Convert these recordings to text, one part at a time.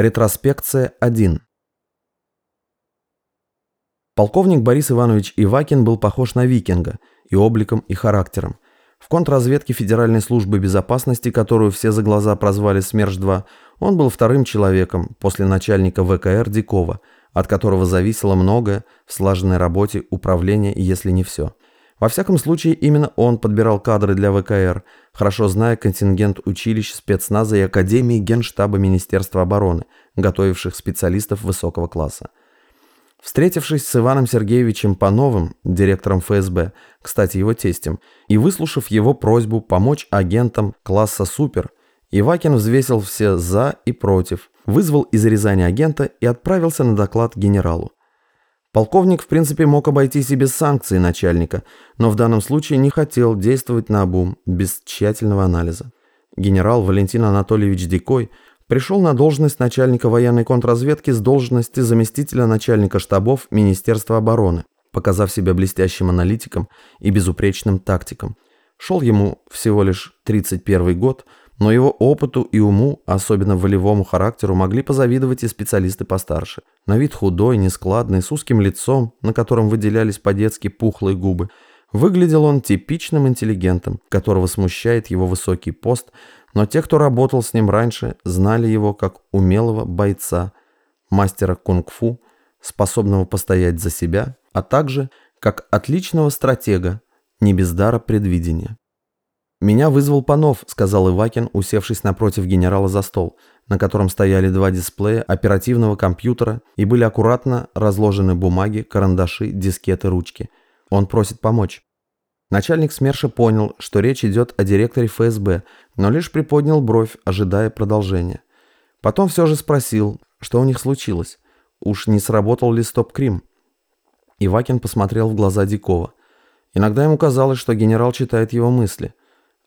Ретроспекция 1 Полковник Борис Иванович Ивакин был похож на викинга и обликом, и характером. В контрразведке Федеральной службы безопасности, которую все за глаза прозвали СМЕРШ-2, он был вторым человеком после начальника ВКР Дикова, от которого зависело многое в слаженной работе управления, если не все. Во всяком случае, именно он подбирал кадры для ВКР, хорошо зная контингент училищ, спецназа и Академии Генштаба Министерства обороны, готовивших специалистов высокого класса. Встретившись с Иваном Сергеевичем Пановым, директором ФСБ, кстати, его тестем, и выслушав его просьбу помочь агентам класса «Супер», Ивакин взвесил все «за» и «против», вызвал из Рязани агента и отправился на доклад генералу. Полковник, в принципе, мог обойтись и без санкций начальника, но в данном случае не хотел действовать на обум, без тщательного анализа. Генерал Валентин Анатольевич Дикой – пришел на должность начальника военной контрразведки с должности заместителя начальника штабов Министерства обороны, показав себя блестящим аналитиком и безупречным тактиком. Шел ему всего лишь 31 год, но его опыту и уму, особенно волевому характеру, могли позавидовать и специалисты постарше. На вид худой, нескладный, с узким лицом, на котором выделялись по-детски пухлые губы. Выглядел он типичным интеллигентом, которого смущает его высокий пост – но те, кто работал с ним раньше, знали его как умелого бойца, мастера кунг-фу, способного постоять за себя, а также как отличного стратега, не без дара предвидения. «Меня вызвал Панов», — сказал Ивакин, усевшись напротив генерала за стол, на котором стояли два дисплея оперативного компьютера и были аккуратно разложены бумаги, карандаши, дискеты, ручки. Он просит помочь. Начальник СМЕРШа понял, что речь идет о директоре ФСБ, но лишь приподнял бровь, ожидая продолжения. Потом все же спросил, что у них случилось. Уж не сработал ли стоп-крим? Ивакин посмотрел в глаза Дикова. Иногда ему казалось, что генерал читает его мысли.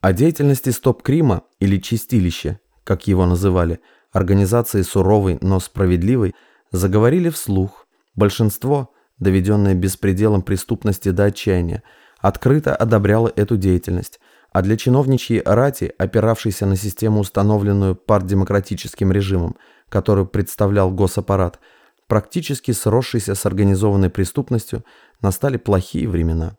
О деятельности стоп-крима, или чистилища, как его называли, организации суровой, но справедливой, заговорили вслух. Большинство, доведенное беспределом преступности до отчаяния, открыто одобряла эту деятельность, а для чиновничьей рати, опиравшейся на систему, установленную партдемократическим режимом, который представлял госаппарат, практически сросшийся с организованной преступностью, настали плохие времена.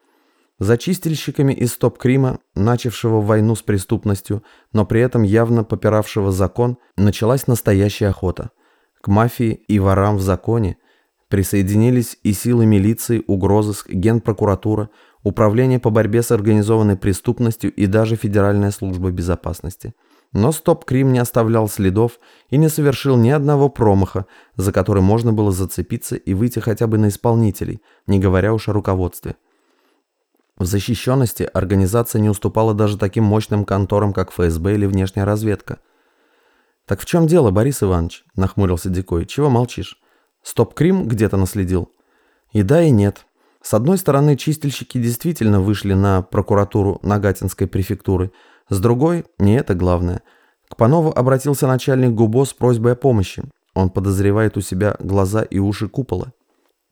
За чистильщиками из стоп-крима, начавшего войну с преступностью, но при этом явно попиравшего закон, началась настоящая охота. К мафии и ворам в законе присоединились и силы милиции, угрозыск, генпрокуратура, Управление по борьбе с организованной преступностью и даже Федеральная служба безопасности. Но Стоп-Крим не оставлял следов и не совершил ни одного промаха, за который можно было зацепиться и выйти хотя бы на исполнителей, не говоря уж о руководстве. В защищенности организация не уступала даже таким мощным конторам, как ФСБ или внешняя разведка. «Так в чем дело, Борис Иванович?» – нахмурился Дикой. «Чего молчишь? Стоп-Крим где-то наследил?» «И да, и нет. С одной стороны, чистильщики действительно вышли на прокуратуру Нагатинской префектуры, с другой, не это главное. К Панову обратился начальник ГУБО с просьбой о помощи. Он подозревает у себя глаза и уши купола.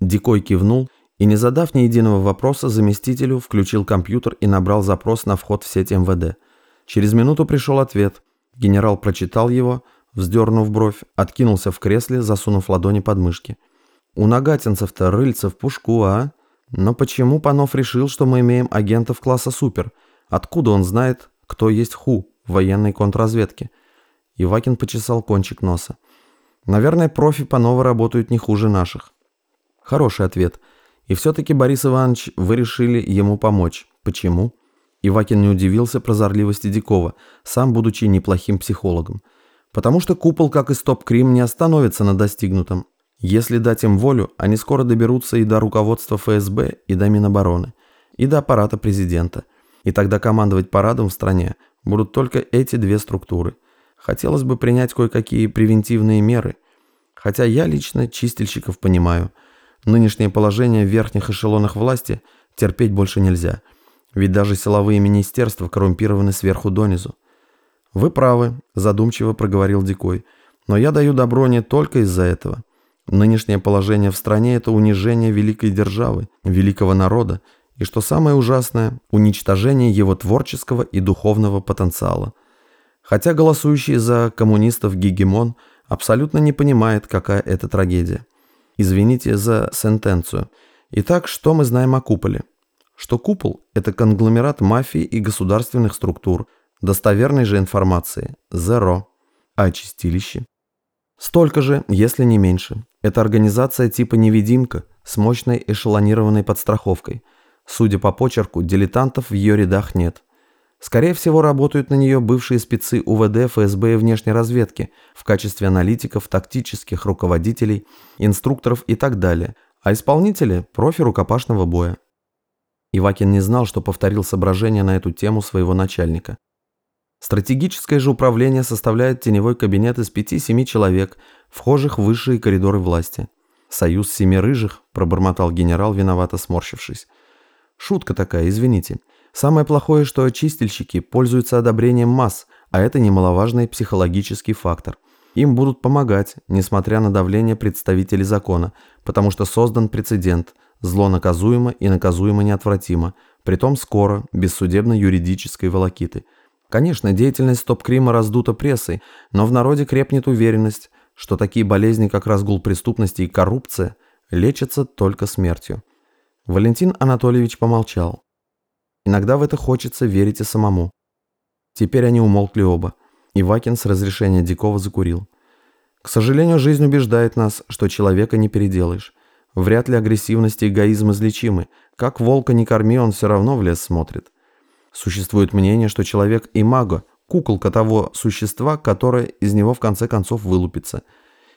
Дикой кивнул и, не задав ни единого вопроса, заместителю включил компьютер и набрал запрос на вход в сеть МВД. Через минуту пришел ответ. Генерал прочитал его, вздернув бровь, откинулся в кресле, засунув ладони под мышки. «У нагатинцев-то рыльца в пушку, а?» Но почему Панов решил, что мы имеем агентов класса «Супер»? Откуда он знает, кто есть ХУ в военной контрразведке? Ивакин почесал кончик носа. Наверное, профи Панова работают не хуже наших. Хороший ответ. И все-таки, Борис Иванович, вы решили ему помочь. Почему? Ивакин не удивился прозорливости Дикова, сам будучи неплохим психологом. Потому что купол, как и стоп-крим, не остановится на достигнутом. Если дать им волю, они скоро доберутся и до руководства ФСБ, и до Минобороны, и до аппарата президента. И тогда командовать парадом в стране будут только эти две структуры. Хотелось бы принять кое-какие превентивные меры. Хотя я лично чистильщиков понимаю. Нынешнее положение в верхних эшелонах власти терпеть больше нельзя. Ведь даже силовые министерства коррумпированы сверху донизу. «Вы правы», – задумчиво проговорил Дикой. «Но я даю добро не только из-за этого». Нынешнее положение в стране – это унижение великой державы, великого народа, и, что самое ужасное, уничтожение его творческого и духовного потенциала. Хотя голосующий за коммунистов гегемон абсолютно не понимает, какая это трагедия. Извините за сентенцию. Итак, что мы знаем о куполе? Что купол – это конгломерат мафии и государственных структур, достоверной же информации – зеро. А чистилище? Столько же, если не меньше. Это организация типа невидимка с мощной эшелонированной подстраховкой. Судя по почерку, дилетантов в ее рядах нет. Скорее всего, работают на нее бывшие спецы УВД, ФСБ и внешней разведки в качестве аналитиков, тактических руководителей, инструкторов и так далее, а исполнители – профи рукопашного боя. Ивакин не знал, что повторил соображение на эту тему своего начальника. Стратегическое же управление составляет теневой кабинет из 5-7 человек, вхожих в высшие коридоры власти. «Союз семи рыжих», – пробормотал генерал, виновато сморщившись. «Шутка такая, извините. Самое плохое, что чистильщики пользуются одобрением масс, а это немаловажный психологический фактор. Им будут помогать, несмотря на давление представителей закона, потому что создан прецедент, зло наказуемо и наказуемо неотвратимо, притом скоро, без судебно-юридической волокиты. Конечно, деятельность стоп-крима раздута прессой, но в народе крепнет уверенность, что такие болезни, как разгул преступности и коррупция, лечатся только смертью. Валентин Анатольевич помолчал. Иногда в это хочется верить и самому. Теперь они умолкли оба. Ивакин с разрешения Дикова закурил. К сожалению, жизнь убеждает нас, что человека не переделаешь. Вряд ли агрессивность и эгоизм излечимы. Как волка не корми, он все равно в лес смотрит. Существует мнение, что человек и мага – куколка того существа, которое из него в конце концов вылупится.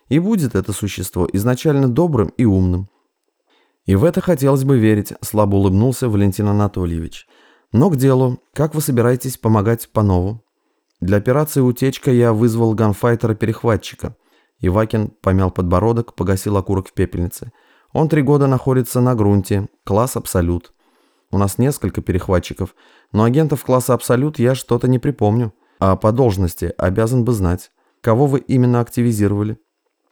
И будет это существо изначально добрым и умным. И в это хотелось бы верить, слабо улыбнулся Валентин Анатольевич. Но к делу. Как вы собираетесь помогать Панову? Для операции «Утечка» я вызвал ганфайтера-перехватчика. Ивакин помял подбородок, погасил окурок в пепельнице. Он три года находится на грунте, класс «Абсолют». У нас несколько перехватчиков, но агентов класса «Абсолют» я что-то не припомню. А по должности обязан бы знать. Кого вы именно активизировали?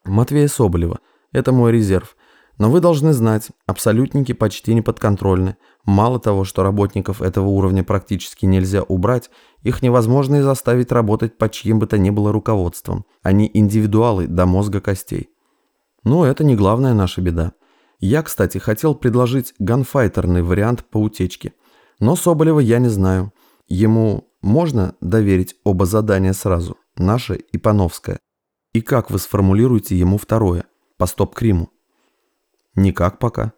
Матвея Соболева. Это мой резерв. Но вы должны знать, абсолютники почти не подконтрольны. Мало того, что работников этого уровня практически нельзя убрать, их невозможно и заставить работать под чьим бы то ни было руководством. Они индивидуалы до мозга костей. Но это не главная наша беда. Я, кстати, хотел предложить ганфайтерный вариант по утечке. Но Соболева я не знаю. Ему можно доверить оба задания сразу, наше и Пановское? И как вы сформулируете ему второе, по стоп-криму? Никак пока.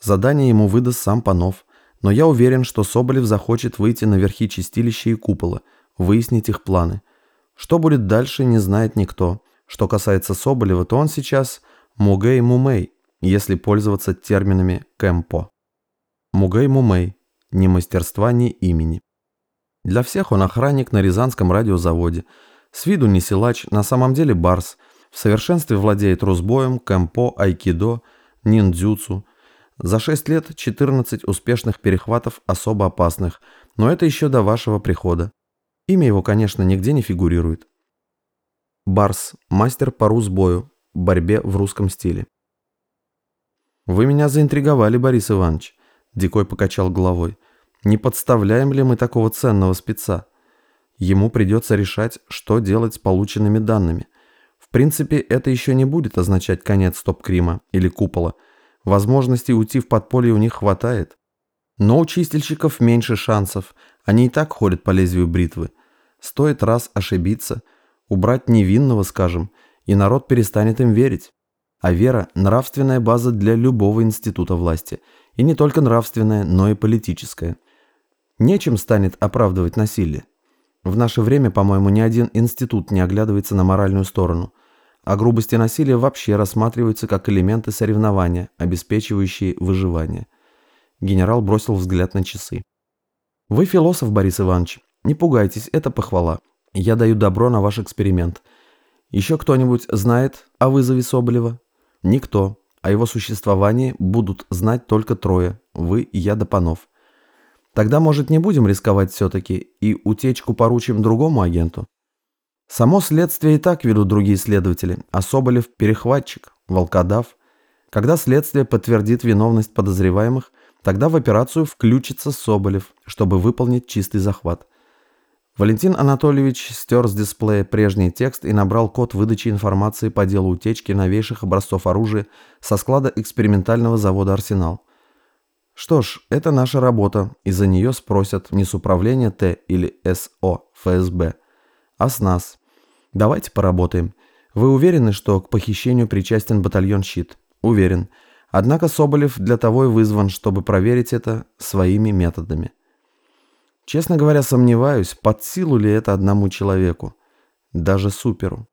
Задание ему выдаст сам Панов, но я уверен, что Соболев захочет выйти на верхи чистилища и купола, выяснить их планы. Что будет дальше, не знает никто. Что касается Соболева, то он сейчас Мугей-Мумей, если пользоваться терминами Кэмпо. Мугей-Мумей. Ни мастерства, ни имени. Для всех он охранник на Рязанском радиозаводе. С виду не силач, на самом деле барс. В совершенстве владеет русбоем, кэмпо, айкидо – ниндзюцу. За 6 лет 14 успешных перехватов особо опасных, но это еще до вашего прихода. Имя его, конечно, нигде не фигурирует. Барс, мастер по русбою, борьбе в русском стиле. «Вы меня заинтриговали, Борис Иванович», – Дикой покачал головой. «Не подставляем ли мы такого ценного спеца? Ему придется решать, что делать с полученными данными. Принципе, это еще не будет означать конец стоп-крима или купола. Возможностей уйти в подполье у них хватает. Но у чистильщиков меньше шансов. Они и так ходят по лезвию бритвы. Стоит раз ошибиться, убрать невинного, скажем, и народ перестанет им верить. А вера – нравственная база для любого института власти. И не только нравственная, но и политическая. Нечем станет оправдывать насилие. В наше время, по-моему, ни один институт не оглядывается на моральную сторону, а грубости насилия вообще рассматриваются как элементы соревнования, обеспечивающие выживание. Генерал бросил взгляд на часы. «Вы философ, Борис Иванович. Не пугайтесь, это похвала. Я даю добро на ваш эксперимент. Еще кто-нибудь знает о вызове Соболева? Никто. О его существовании будут знать только трое. Вы и я Допанов. Тогда, может, не будем рисковать все-таки и утечку поручим другому агенту? Само следствие и так ведут другие следователи, а Соболев – перехватчик, волкодав. Когда следствие подтвердит виновность подозреваемых, тогда в операцию включится Соболев, чтобы выполнить чистый захват. Валентин Анатольевич стер с дисплея прежний текст и набрал код выдачи информации по делу утечки новейших образцов оружия со склада экспериментального завода «Арсенал». Что ж, это наша работа, и за нее спросят не с управления Т или СО ФСБ, а с нас. Давайте поработаем. Вы уверены, что к похищению причастен батальон «Щит»? Уверен. Однако Соболев для того и вызван, чтобы проверить это своими методами. Честно говоря, сомневаюсь, под силу ли это одному человеку. Даже суперу.